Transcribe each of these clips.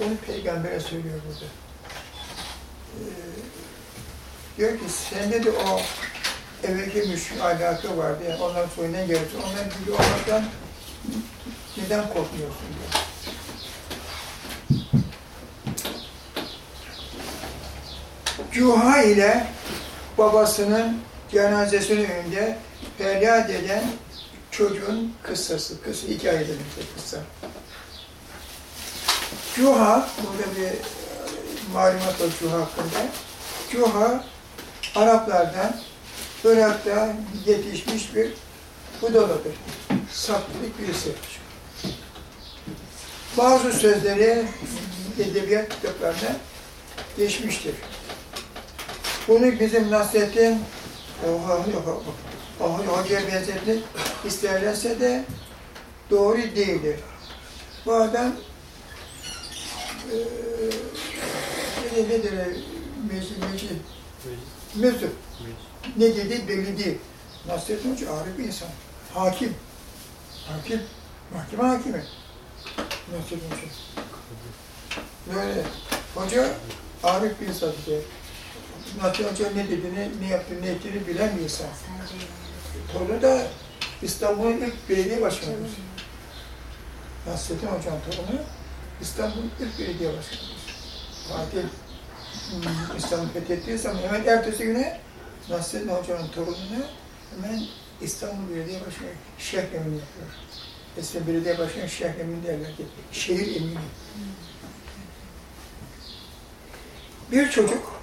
Onu peygambere söylüyor burada. Ee, diyor ki sende de o evvelki müşrik alaka vardı. Yani onların soyundan gelirsin. Onların gibi olmaktan neden korkmuyorsun diyor. Cuha ile babasının cenazesinin önünde feryat eden çocuğun kıssası, kıssa, hikaye demektir kıssa. Cuha, burada bir e, malumat var Cuha hakkında. Cuha, Araplardan Irak'ta yetişmiş bir budaladır. Saklılık birisi. Bazı sözleri edebiyat kitaplarına geçmiştir. Bunu bizim Nasrettin oha, oha, oha, hocaya benzetmek isterlerse de doğru değildir. Bu adam eee nedir? Mecid, mecid, mecid. Ne dedi belli değil. Nasrettin Hoca ağır bir insan. Hakim. Hakim. Mahkeme hakimi. Nasrettin Hoca. Böyle. Hoca arif bir insan diye. Nasrettin Hoca ne dediğini, ne yaptığını, ne ettiğini bilen bir insan. Torunu da İstanbul'un ilk belediye başkanıdır. Nasrettin Hoca'nın torunu İstanbul'un ilk belediye başkanıdır. Fatih İstanbul'u fethettiği zaman hemen ertesi güne Nasrettin Hoca'nın torununu hemen İstanbul Belediye Başkanı Şeyh Emin yapıyor. Eski belediye başkanı Şeyh Emin derler ki, şehir emini. Bir çocuk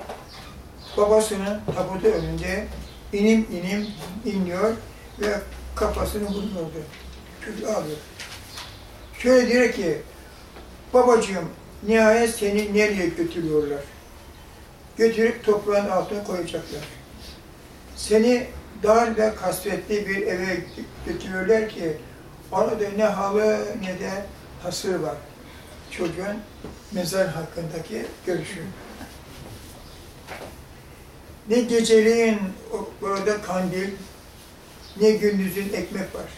babasının tabutu önünde inim inim inliyor ve kafasını vuruyordu. Çocuk ağlıyor. Şöyle diyor ki, babacığım nihayet seni nereye götürüyorlar? Götürüp toprağın altına koyacaklar. Seni dar ve kasvetli bir eve götürüyorlar ki orada ne halı ne de hasır var. Çocuğun mezar hakkındaki görüşü. Ne geceliğin orada kandil, ne gündüzün ekmek var.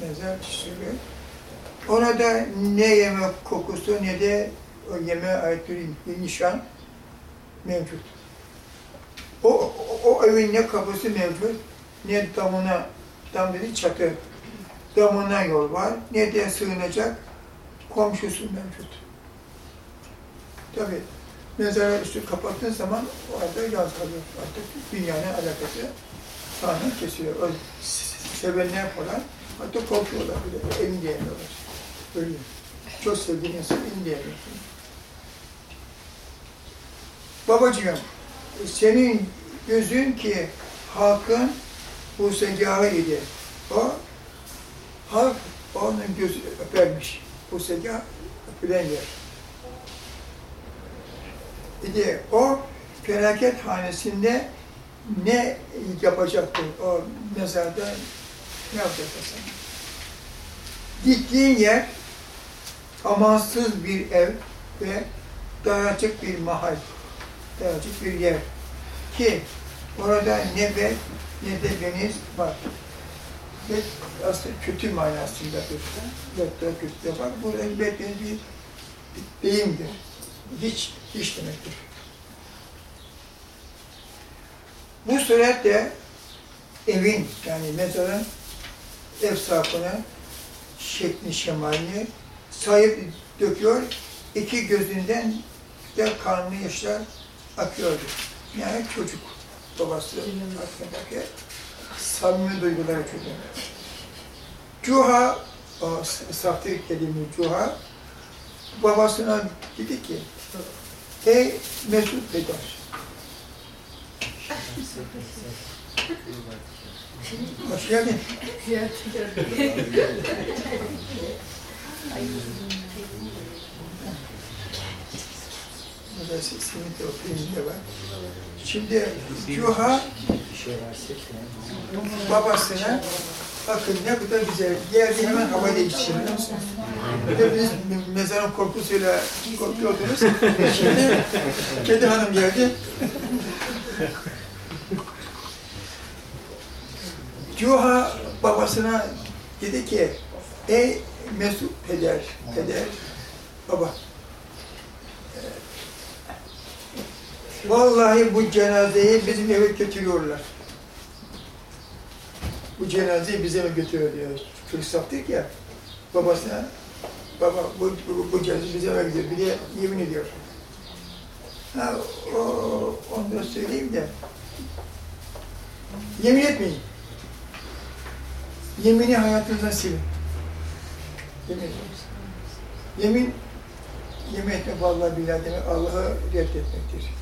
Mezar söylüyor. Orada ne yemek kokusu ne de o yemeğe ait bir, nişan mevcut. O, o, o evin ne kapısı mevcut, ne damına, dam dedi çatı, damına yol var, ne de sığınacak komşusu mevcut. Tabi mezara üstü kapattığın zaman orada yaz kalıyor. Artık dünyanın alakası tamamen kesiyor. O sevenler falan hatta korkuyorlar bile, evin diyemiyorlar. Öyle. Çok sevdiğin insan diyemiyorsun. Babacığım, senin gözün ki halkın bu segahı idi. O, halk onun gözü öpermiş. Bu segah öpülen yer. İdi o felaket hanesinde ne yapacaktı o mezarda ne yapacaktı sen? Gittiğin yer amansız bir ev ve daracık bir mahal, daracık bir yer ki orada ne bel ne de deniz var. Ve aslında kötü manasında bir hatta kötü de var. Bu elbette bir deyimdir. Hiç, hiç demektir. Bu suretle evin yani mezarın ev sahibine şekli şemalini sahip döküyor. İki gözünden de kanlı yaşlar akıyordu. Yani çocuk babası hakkındaki samimi duyguları çocuğun. Cuha, o sahte kelime Cuha, babasına dedi ki, ey Mesut Peder, hoş geldin. Burada simit o pirinci var. Şimdi Cuha babasına bakın ne kadar güzel. Geldi hemen biliyor musunuz? Bir de biz mezarın korkusuyla korkuyordunuz. Şimdi kedi hanım geldi. Cuha babasına dedi ki, ey Mesut peder, peder, Baba. Vallahi bu cenazeyi bizim eve götürüyorlar. Bu cenazeyi bize eve götürüyor diyor. Çocuk saptık ya. Babasına, baba bu, bu, bu cenaze bize eve gidiyor. Bir de yemin ediyor. Ha, o, onu da söyleyeyim de. Yemin etmeyin. Yemini hayatınızdan silin. Yemin. Yemin, yemin etmek vallahi billahi demek Allah'ı reddetmektir.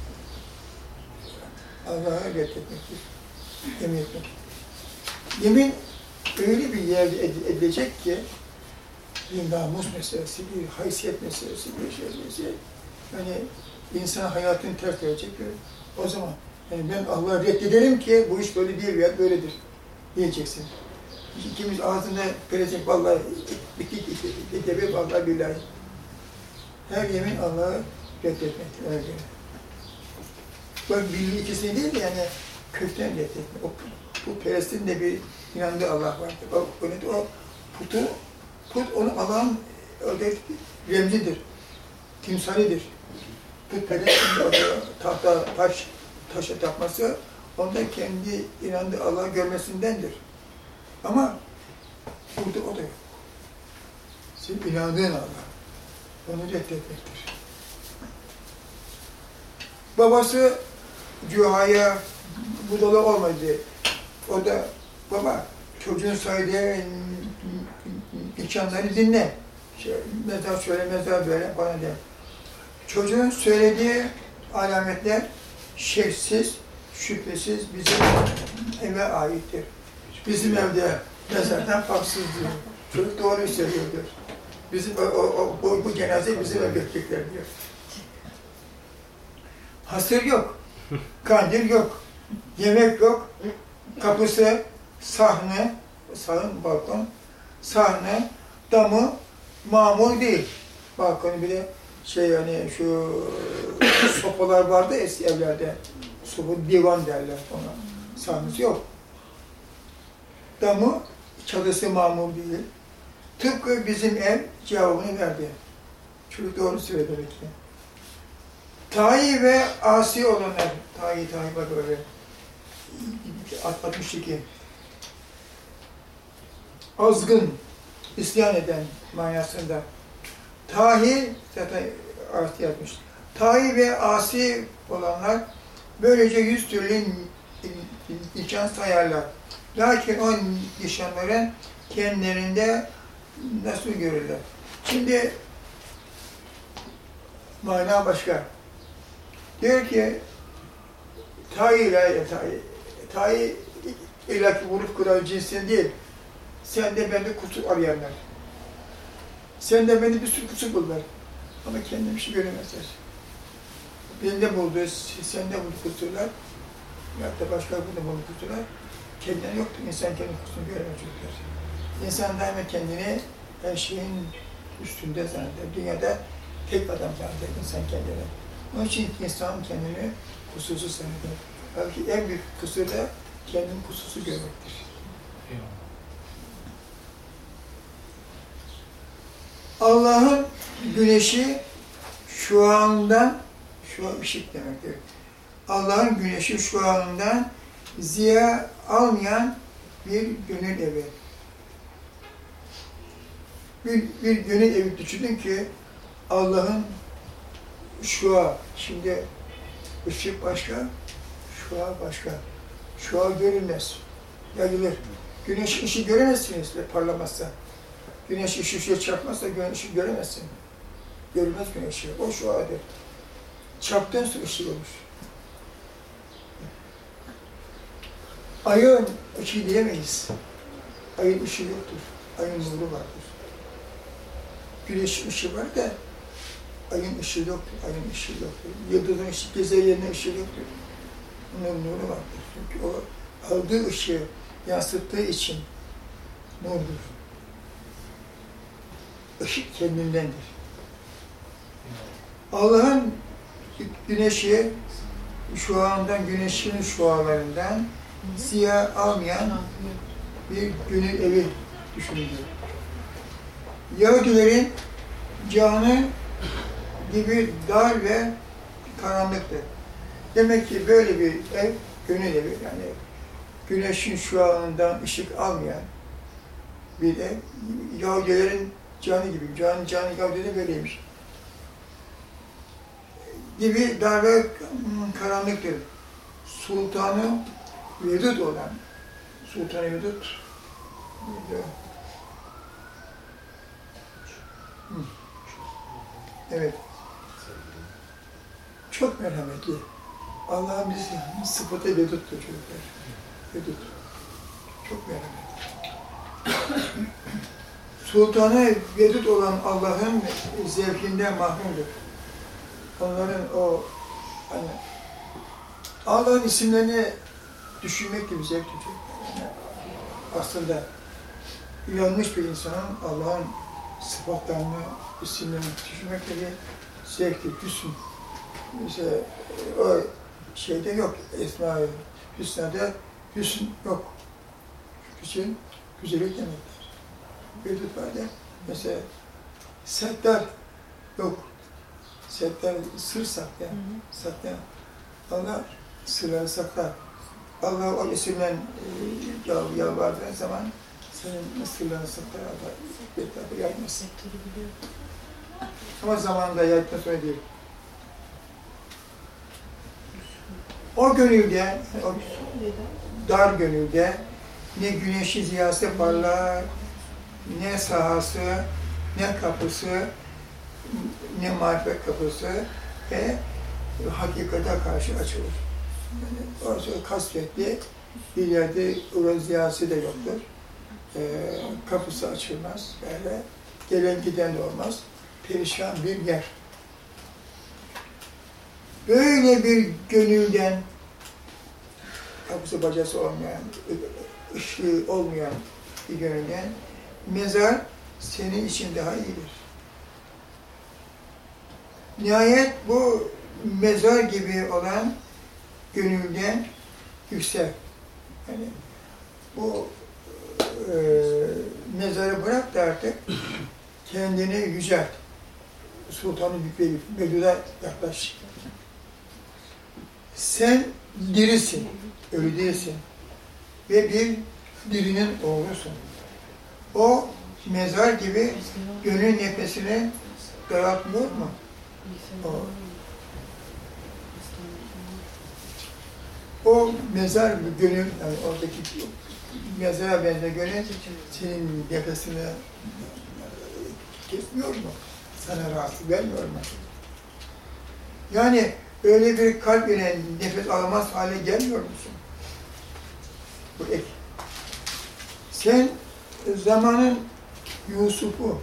Allah'ı reddetmektir. Yemin etmek. Yemin öyle bir yerde ed- edilecek ki bir namus meselesi, bir haysiyet meselesi, bir şey meselesi. Yani insan hayatını terk edecek o zaman yani ben Allah'ı reddederim ki bu iş böyle değil veya böyledir diyeceksin. İkimiz ağzında verecek vallahi iki deve vallahi billahi. Her yemin Allah'ı reddetmektir. Öyle. Bak bilgi ikisini değil de yani kökten reddetmek. O, bu perestin de bir inandığı Allah vardır. O, o, o putu, put onu Allah'ın remzidir. Timsalidir. Putperestin de orada tahta, taş, taşa tapması onda kendi inandığı Allah'ı görmesindendir. Ama burada o da yok. Senin inandığın Allah. Onu reddetmektir. Babası Cüha'ya budala olmadı. O da baba çocuğun saydığı nikahları dinle. Şey, mezar şöyle, mezar böyle bana de. Çocuğun söylediği alametler şeksiz, şüphesiz bizim eve aittir. Bizim evde mezardan farksız diyor. Çocuk doğruyu söylüyor diyor. Bizim, o, o, bu, bu cenaze bizim eve götürecekler diyor. Hasır yok, kandil yok, yemek yok, kapısı, sahne, sahne, balkon, sahne, damı mamur değil. Balkonu bir de şey yani şu sopalar vardı eski evlerde. Sopa divan derler ona. Sahnesi yok. Damı çadısı mamur değil. Tıpkı bizim ev cevabını verdi. Çocuk doğru söyledi demek ki. Tayi ve asi olanlar, tayi tayi bak öyle. 62. Azgın, isyan eden manasında. Tahi, zaten artı yapmış. Tahi ve asi olanlar böylece yüz türlü nişan sayarlar. Lakin o nişanların kendilerinde nasıl görürler? Şimdi mana başka. Diyor ki tayi ile tayi, tayi illaki vurup kırar cinsin değil. Sen de bende kusur arayanlar. Sen de beni bir sürü kusur buldular. Ama kendine bir şey göremezler. Bende buldu, sende buldu kusurlar. Ya da başka burada buldu kusurlar. Kendine yoktu. İnsan kendi kusurunu göremez çocuklar. İnsan daima kendini her şeyin üstünde zanneder. Dünyada tek adam zanneder insan kendini. Onun için insan kendini kusursuz zanneder. Belki en büyük kusur da kendini kusursuz görmektir. Allah'ın güneşi şu andan, şu an ışık demektir. Allah'ın güneşi şu anından ziya almayan bir gönül evi. Bir, bir gönül evi düşünün ki Allah'ın şu an, şimdi ışık başka, şu an başka. Şu an görünmez, yayılır. Güneş ışığı göremezsiniz parlamazsa. Güneş ışığı çarpmazsa güneş göremezsin. Görünmez güneş ışığı. O şu adet. Çarptığın su ışığı olur. Ayın ışığı diyemeyiz. Ayın ışığı yoktur. Ayın nuru vardır. Güneş ışığı var da ayın ışığı yoktur. Ayın ışığı yoktur. Yıldızın ışığı, gezegenin ışığı yoktur. Onun nuru vardır. Çünkü o aldığı ışığı yansıttığı için nurdur. Işık kendindendir. Allah'ın güneşi şu andan güneşin şualarından siyah almayan bir gönül evi düşünülüyor. Yahudilerin canı gibi dar ve karanlıktır. Demek ki böyle bir ev gönül evi yani güneşin şu anından ışık almayan bir ev Yahudilerin canı gibi, canı canı Yahudilerin böyleymiş. Gibi dar ve karanlıktır. Sultanı Vedud olan Sultan-ı Vedud Evet. Çok merhametli. Allah'ın bizi sıfatı veduttur çocuklar. Vedut. Çok merhametli. Sultanı vedut olan Allah'ın zevkinden mahrumdur. Onların o hani Allah'ın isimlerini düşünmek gibi zevk. Yani aslında yanlış bir insanın Allah'ın sıfatlarını, isimlerini düşünmek gibi zevkli, hüsn. Mesela o şeyde yok, Esma-ı Hüsna'da hüsn yok. Hüsn, güzellik demektir. Vedud var da, mesela Settar yok. Settar sır saklayan, saklayan. Allah sırları saklar. Allah o isimle e, yal, yalvardığın zaman senin sırlarını saklar. Allah etrafı yaymaz. Ama zamanında yaydıktan sonra değil. O gönülde, o dar gönülde ne güneşi ziyası parlar, ne sahası, ne kapısı, ne marifet kapısı ve hakikate karşı açılır. Yani orası kasvetli, bir yerde uğra ziyası da yoktur. Ee, kapısı açılmaz, böyle gelen giden de olmaz. Perişan bir yer. Böyle bir gönülden kapısı bacası olmayan, ışığı olmayan bir gönülden mezar senin için daha iyidir. Nihayet bu mezar gibi olan gönülden yüksel. Yani bu e, mezarı bırak da artık kendini yücelt. Sultanı Beylu'da yaklaş. Sen dirisin, ölü değilsin. Ve bir dirinin oğlusun. O mezar gibi gönül nefesini daraltmıyor mu? O, o mezar gönül, yani oradaki mezara benzer gönül senin nefesini kesmiyor mu? Sana rahatsız vermiyor mu? Yani öyle bir kalp ile nefes alamaz hale gelmiyor musun? Bu ek. Sen zamanın Yusuf'u,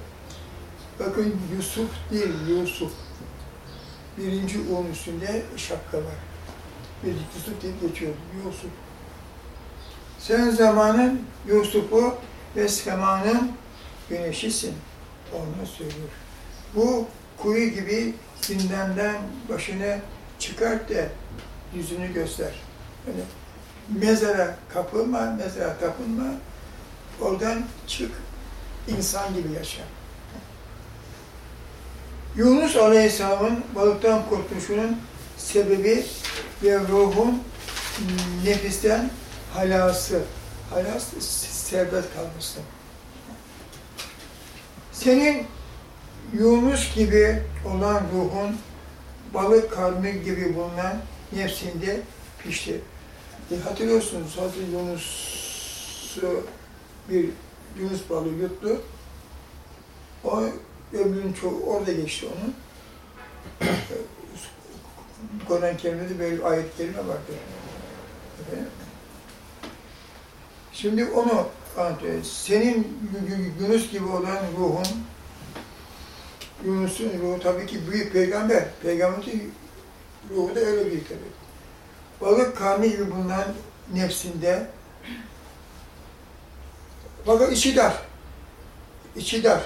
bakın Yusuf değil, Yusuf. Birinci un üstünde şapka var. Yusuf deyip geçiyor, Yusuf. Sen zamanın Yusuf'u ve semanın güneşisin. Onu söylüyor. Bu kuyu gibi zindandan başını çıkart da yüzünü göster. Yani mezara kapılma, mezara tapınma. Oradan çık, insan gibi yaşa. Yunus Aleyhisselam'ın balıktan kurtuluşunun sebebi ve ruhun nefisten halası, halas serbest kalması. Senin Yunus gibi olan ruhun balık karnı gibi bulunan nefsinde pişti. E, hatırlıyorsunuz Hazreti Yunus'u bir Yunus balığı yuttu. O ömrünün çoğu orada geçti onun. Kur'an-ı Kerim'de böyle bir ayet? Şimdi onu anlatıyor. Senin Yunus gibi olan ruhun, Yunus'un ruhu tabii ki büyük peygamber. Peygamberin ruhu da öyle büyük tabii. Balık karnı gibi bulunan nefsinde fakat içi dar. İçi dar.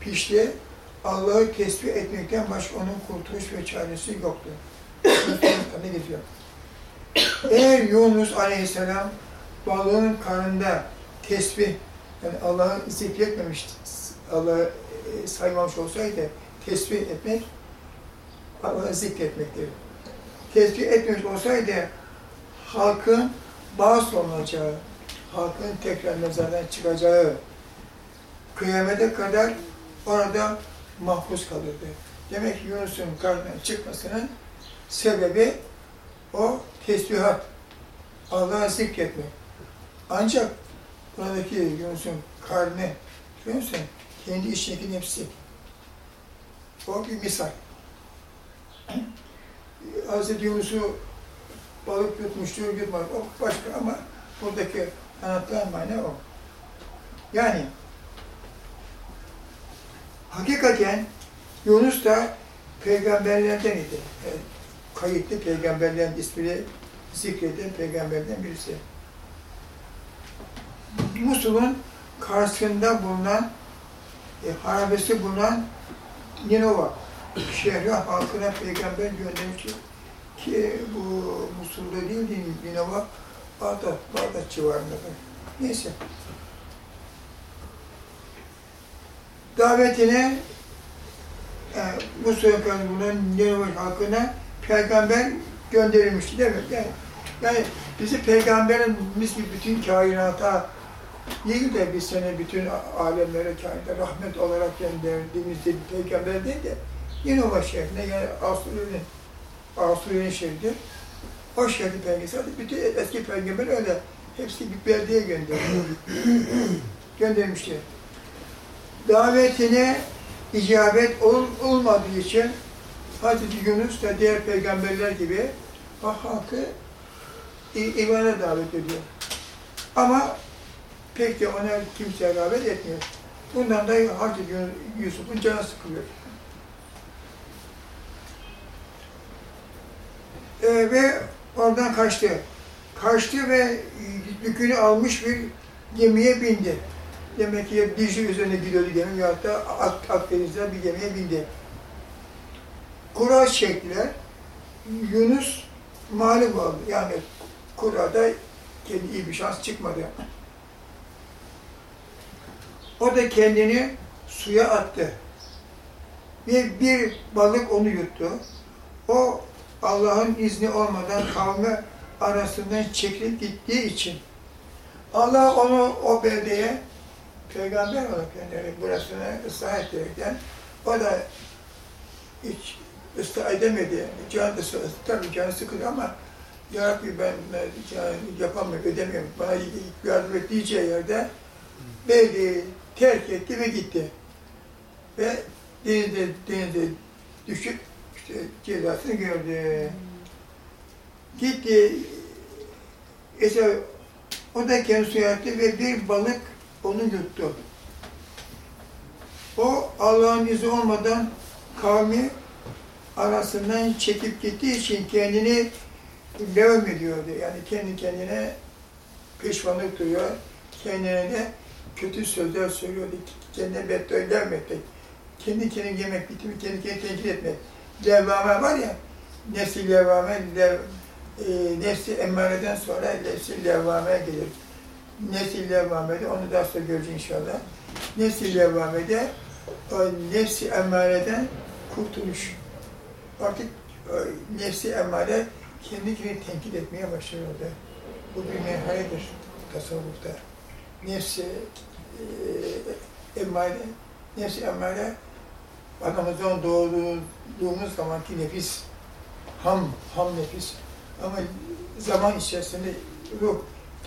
Pişti. Allah'ı tesbih etmekten başka onun kurtuluş ve çaresi yoktu. ne getiriyor? Eğer Yunus aleyhisselam balığın karnında tesbih, yani Allah'ı zikretmemiş, Allah'ı saymamış olsaydı, tesbih etmek, Allah'ı zikretmektir. Tesbih etmemiş olsaydı halkın bağış olunacağı, halkın tekrar mezardan çıkacağı, kıyamete kadar orada mahpus kalırdı. Demek ki Yunus'un karnından çıkmasının sebebi o tesbihat, Allah'ı zikretmek. Ancak buradaki Yunus'un karnı, Yunus'un kendi içindeki nefsi. O bir misal. Hz. Yunus'u balık yutmuştur, yutmadı. O başka ama buradaki anlatılan mana o. Yani hakikaten Yunus da peygamberlerden idi. Yani kayıtlı peygamberlerin ismini zikreden peygamberden birisi. Musul'un karşısında bulunan, e, harabesi bulunan Ninova şehri halkına peygamber göndermiş ki, bu Musul'da değil de Ninova Bağdat, Bağdat civarında. Neyse. Davetine e, Musul'un karşısında bulunan Ninova halkına peygamber gönderilmişti mi? Yani, yani bizi peygamberimiz gibi bütün kainata değil de biz seni bütün alemlere kainata rahmet olarak gönderdiğimizde bir peygamber değil de Ninova şehrine yani Asurlu'nun Asurlu'nun şehridir. O şehri peygamber, bütün eski peygamber öyle hepsi bir beldeye gönderdi. Göndermişti. Davetine icabet ol, olmadığı için Hazreti Yunus da diğer peygamberler gibi o halkı imana davet ediyor. Ama pek de ona kimse rağbet etmiyor. Bundan da Hazreti Yusuf'un canı sıkılıyor. Ee, ve oradan kaçtı. Kaçtı ve yükünü almış bir gemiye bindi. Demek ki Dicle üzerine gidiyordu gemi ya da Ak Akdeniz'den bir gemiye bindi. Kura çektiler. Yunus mağlup oldu. Yani kurada kendi iyi bir şans çıkmadı. O da kendini suya attı. Ve bir balık onu yuttu. O Allah'ın izni olmadan kavmi arasından çekilip gittiği için Allah onu o beldeye peygamber olarak gönderdi. Burasını ıslah ettirekten o da hiç ıslah edemedi. Canı, tabii canı sıkıldı ama Ya Rabbi ben, yapamıyorum, ödemiyorum. Bana yardım et diyeceği yerde belli terk etti ve gitti. Ve denizde, denizde düşüp işte cezasını gördü. Gitti. İşte o da kendi suya ve bir balık onu yuttu. O Allah'ın izni olmadan kavmi arasından çekip gittiği için kendini levm ediyordu. Yani kendi kendine pişmanlık duyuyor. Kendine de kötü sözler söylüyordu. Kendine beddua etmek. Kendi kendine yemek, bitimi kendi kendine tenkit etmek. Levvame var ya, nefsi levvame, lev, e, nefsi emmareden sonra nefsi levvame gelir. Nefsi levvamede, onu daha sonra göreceğiz inşallah. Nefsi levvamede, o nefsi emmareden kurtuluş. Artık o nefsi emmare kendi kendini tenkit etmeye başlıyordu. Bu bir merhaledir tasavvufta. Nefsi e, emmare, nefsi emmare anamızdan doğduğumuz zamanki nefis, ham, ham nefis. Ama zaman içerisinde ruh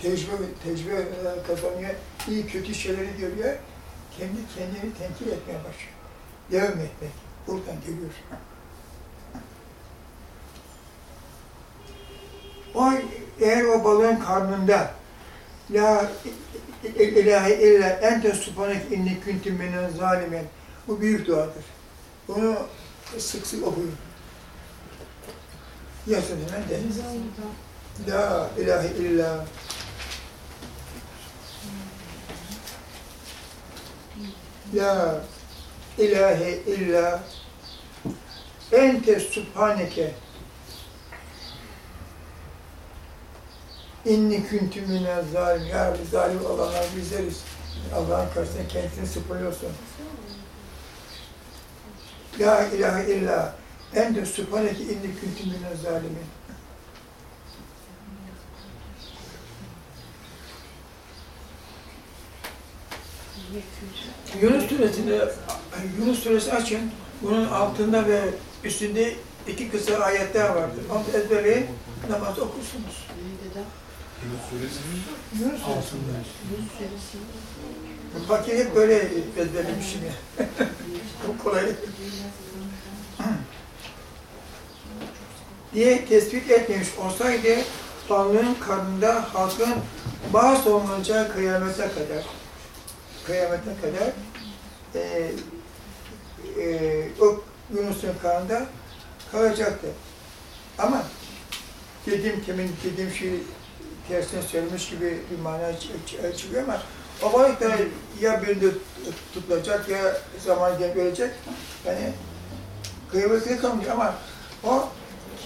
tecrübe, tecrübe kazanıyor, iyi kötü şeyleri görüyor, kendi kendini tenkit etmeye başlıyor. Devam etmek, buradan geliyor. O eğer o balığın karnında La ilahe illa ente subhanek inni kuntum minen zalimen. Bu büyük duadır. Bunu sık sık okuyun. Yazın hemen de. La ilahe illa La ilahe illa ente subhaneke İnni küntü minel. Ya Rabbi zalim olanlar bizleriz. Allah'ın karşısında kendisini sıfırlıyorsun. La ilahe illa ente subhaneke inni minez zalimin. Yunus suresinde Yunus suresi açın. Bunun altında ve üstünde iki kısa ayetler vardır. Onu ezberleyin, namaz okursunuz. Yunus suresi Yunus suresinde. Fakir hep böyle ezberlemişim ya. Çok kolay. diye tespit etmemiş olsaydı Tanrı'nın karnında halkın bağış olunacağı kıyamete kadar kıyamete kadar e, e, o Yunus'un karnında kalacaktı. Ama dediğim temin dediğim şey tersine söylemiş gibi bir mana çı- çı- çıkıyor ama o balık da ya birinde tutulacak ya zaman gelip ölecek. Yani kıymetli kalmıyor ama o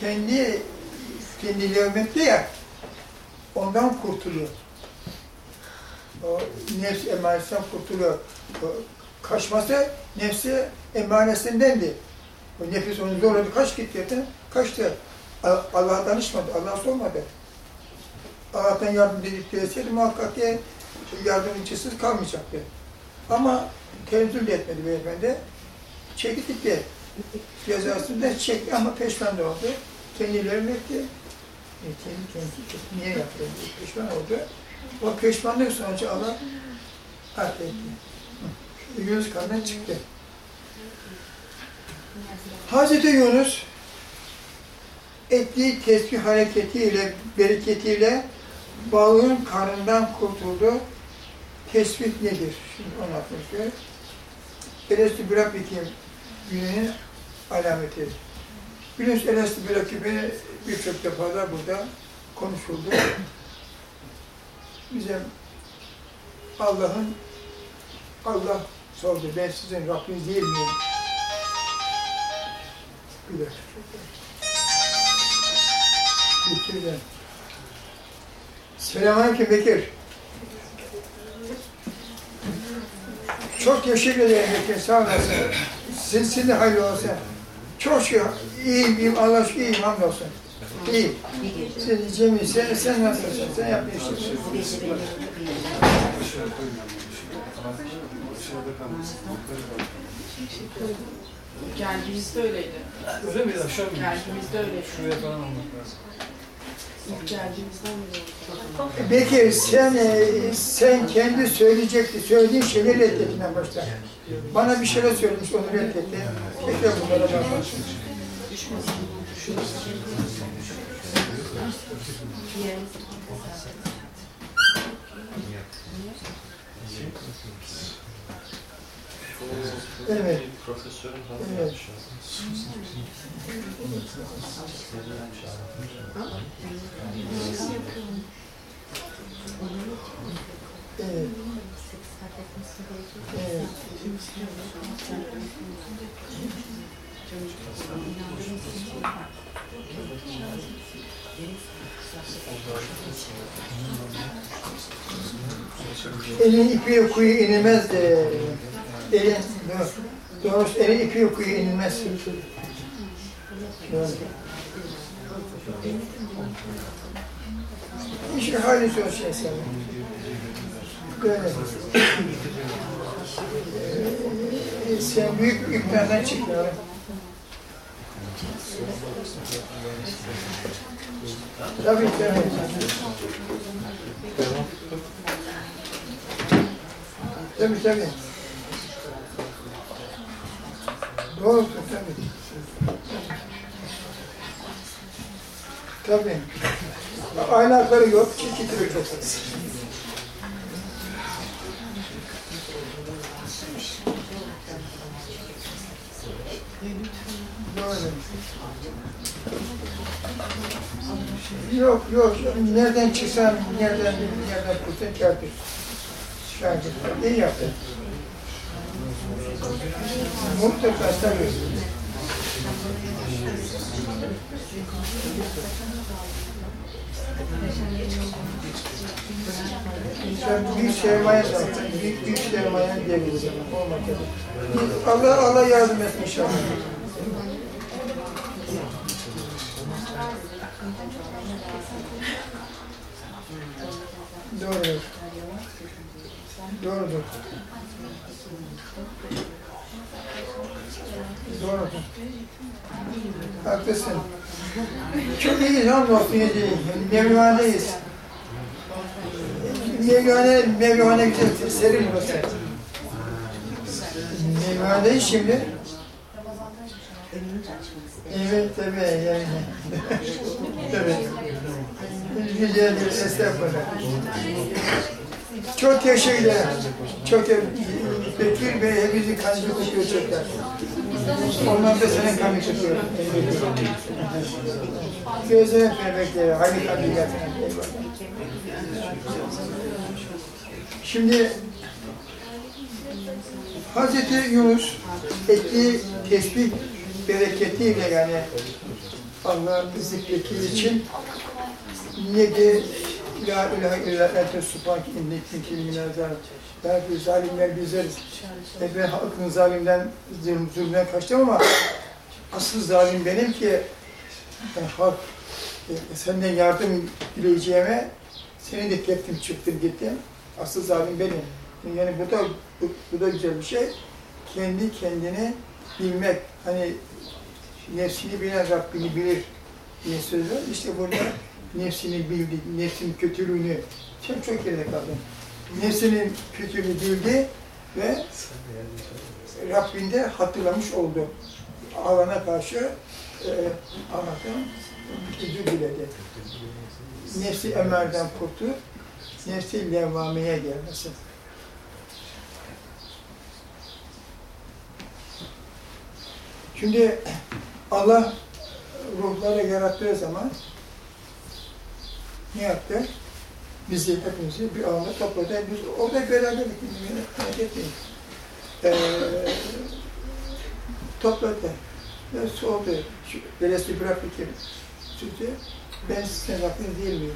kendi kendi levmette ya ondan kurtuluyor. O nefs emanesinden kurtuluyor. O kaçması nefsi emanesindendi. O nefis onu zorladı. Kaç git dedi. Kaçtı. Allah'a danışmadı. Allah'a sormadı. Allah'tan yardım dedik deseydi muhakkak ki yardımcısız kalmayacaktı. Ama tenezzül de etmedi beyefendi. Çekti gitti. Cezasını çekti ama peşman oldu. Kendilerini etti. E, kendi kendisi niye yaptı? Peşman oldu. O peşmanlık sonucu Allah affetti. Hı. Yunus karnından çıktı. Hazreti Yunus ettiği tesbih hareketiyle, bereketiyle balığın karnından kurtuldu. Tesbih nedir? Şimdi onu anlatmışıyor. Elesti bırak bakayım gününün alameti. Biliyorsunuz Elesti bırak beni birçok defa da burada konuşuldu. Bizim Allah'ın Allah sordu. Ben sizin Rabbiniz değil miyim? Bir dakika. Bitirdim. Selamünaleyküm Bekir. Çok teşekkür ederim Bekir. Sağ olasın. Sizin, sizin hayırlı olsun. Çok şey, iyiyim, iyiyim. Allah şükür iyiyim. Hamdolsun. İyi. Sen Cemil, sen, sen nasılsın? Sen yap ne istiyorsun? Geldiğimizde öyleydi. Öyle miydi akşam mı? Geldiğimizde öyleydi. Şuraya falan almak lazım. İlk oldu. Bekir, sen, e, sen kendi söyleyecekti, söylediğin şeyleri reddettin en başta. Bana bir şeyler söylemiş, onu reddetti. Tekrar bunlara bakmak. Evet. Profesörün Evet. Evet. Evet. Elin ipi kuyu inilmez de. Elin, doğru. Doğrusu elin ipi kuyu inilmez. İşte hali zor şey sen. Böyle. Ee, sen büyük yüklerden çıkmıyor. Tabii tabii. Tabii tabii. Doğrudur tabii. Tabii. Aynı hakları yok, iki türlü çok. Doğru. Yok yok, nereden çıksan, nereden, nereden kurtun kârdır. Şakir, iyi yaptın. Mutlaka tabii. Sen büyük sermaye zaten, büyük büyük sermaye diyebiliriz ama. Allah, Allah yardım etsin inşallah. Doğrudur. Doğrudur. Doğrudur. Haklısın. Çok iyiyiz hamdolsun iyiyiz. Mevlaneyiz. Mevlane, Mevlane güzel, serin burası. Mevlaneyiz şimdi. Evet tabii yani. tabii. Güzeldir, estağfurullah. Çok teşekkür ederim. Çok Bekir Bey hepimizin kanını tutuyor çocuklar. Onlar da senin kanını tutuyor. Gözüne bekliyor. Hadi gel. Şimdi Hazreti Yunus ettiği tesbih bereketiyle yani Allah zikrettiği için ne de La ilahe illa ente subhaneke inni kuntu minel. Belki zalimler bizleriz. E ben halkın zalimden, zulm, zulmden kaçtım ama asıl zalim benim ki ben halk e, senden yardım dileyeceğime seni de teptim çıktım gittim. Asıl zalim benim. Yani bu da bu, bu da güzel bir şey. Kendi kendini bilmek. Hani nefsini bilen Rabbini bilir diye sözler. İşte burada nefsini bildi, nefsinin kötülüğünü. Sen çok geride kaldın. Nefsinin kötülüğünü bildi ve Rabbinde hatırlamış oldu. Alana karşı e, Allah'tan özür diledi. Nefsi emelden kurtup nefsi levvameye gelmesi. Şimdi Allah ruhları yarattığı zaman ne yaptı? Bizi hepimizi bir alana topladı. Biz orada etmeyin. Ee, topladı. Ve sordu. Şu Belesi bıraktı ki. Çünkü ben sizin Rabbiniz değil miyim?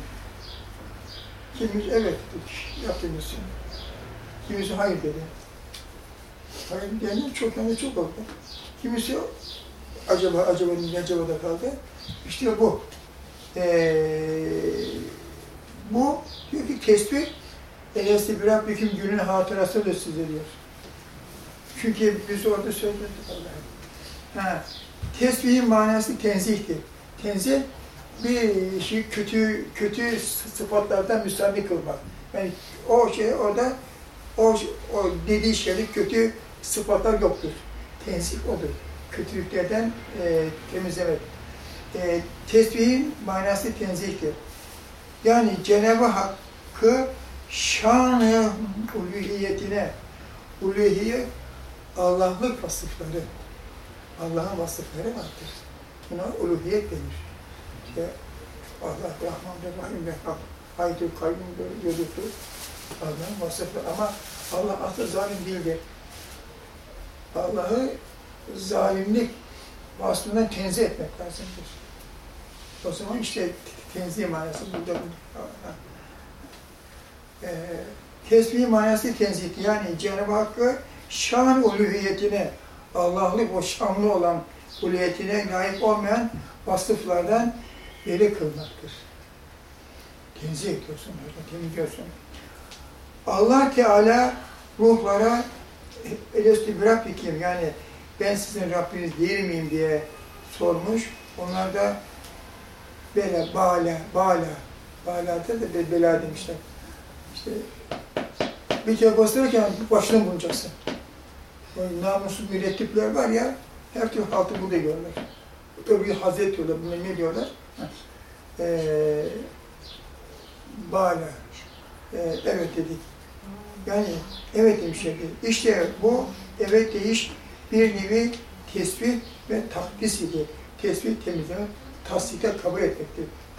Kimimiz evet dedik, yaptınızsın. Kimisi hayır dedi. Hayır diyenler çok yani çok oldu. Kimisi acaba acaba acaba da kaldı. İşte bu. Ee, bu diyor ki tesbih Elesti bir Rabbiküm günün hatırasıdır size diyor. Çünkü biz orada söyledik Allah'a. Ha, tesbihin manası tenzihtir. Tenzih bir şey kötü kötü sıfatlardan müsaade kılmak. Yani o şey orada o, o dediği şeyde kötü sıfatlar yoktur. Tenzih odur. Kötülüklerden e, temizlemek. E, tesbihin manası tenzihtir. Yani Cenab-ı Hakk'ı şanı uluhiyetine, uluhiyet Allah'lık vasıfları, Allah'ın vasıfları vardır. Buna uluhiyet denir. İşte Allah Rahman Rahim ve Hak, Haydü Kayyum yoludur. Allah'ın vasıfları ama Allah asla zalim değildir. Allah'ı zalimlik vasfından tenzih etmek lazımdır. O zaman işte tenzih manası burada. Ee, tesbih manası tenzih. Yani Cenab-ı Hakk'ı şan uluhiyetine, Allah'lık o şanlı olan uluhiyetine layık olmayan vasıflardan beri kılmaktır. Tenzih ediyorsun, temizliyorsun. Allah Teala ruhlara elesti bir yani ben sizin Rabbiniz değil miyim diye sormuş. Onlar da bela, bala, bala, balada da be, bela demişler. İşte bir kere bastırırken başını bulacaksın. O namussuz mürettipler var ya, her türlü haltı burada diyorlar. Öbür hazret diyorlar, bunlar ne diyorlar? Ee, bala, ee, evet dedik. Yani evet demişler. İşte bu evet deyiş bir nevi tesbih ve takdis idi. Tesbih temizleme, tasdike kabul etmektir.